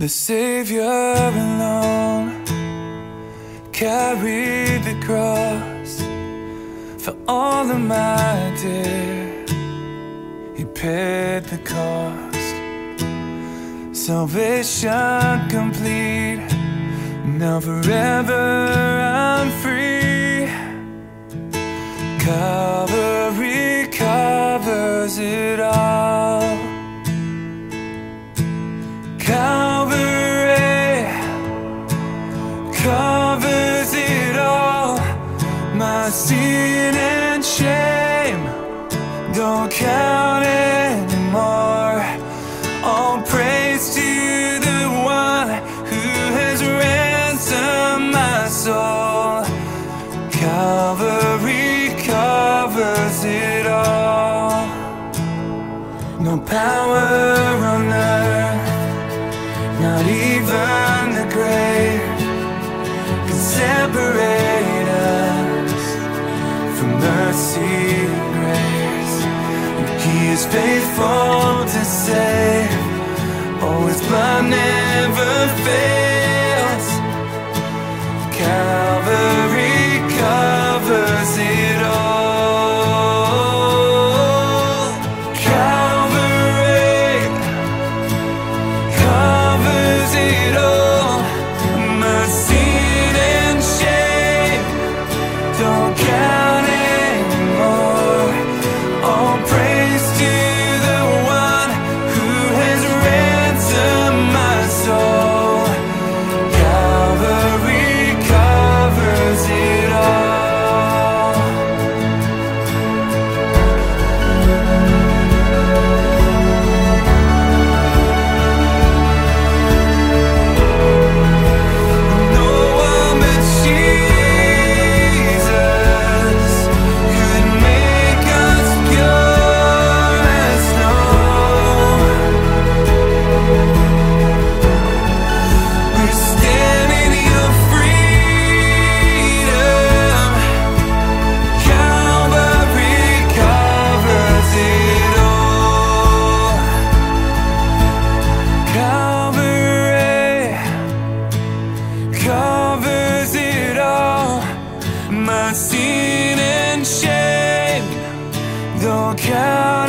The Savior alone carried the cross for all of my dear. He paid the cost. Salvation complete. Now forever I'm free. Calvary covers it all. My sin and shame don't count anymore. All praise to the one who has ransomed my soul. Calvary covers it all. No power on earth, not even the grave, can separate faithful though count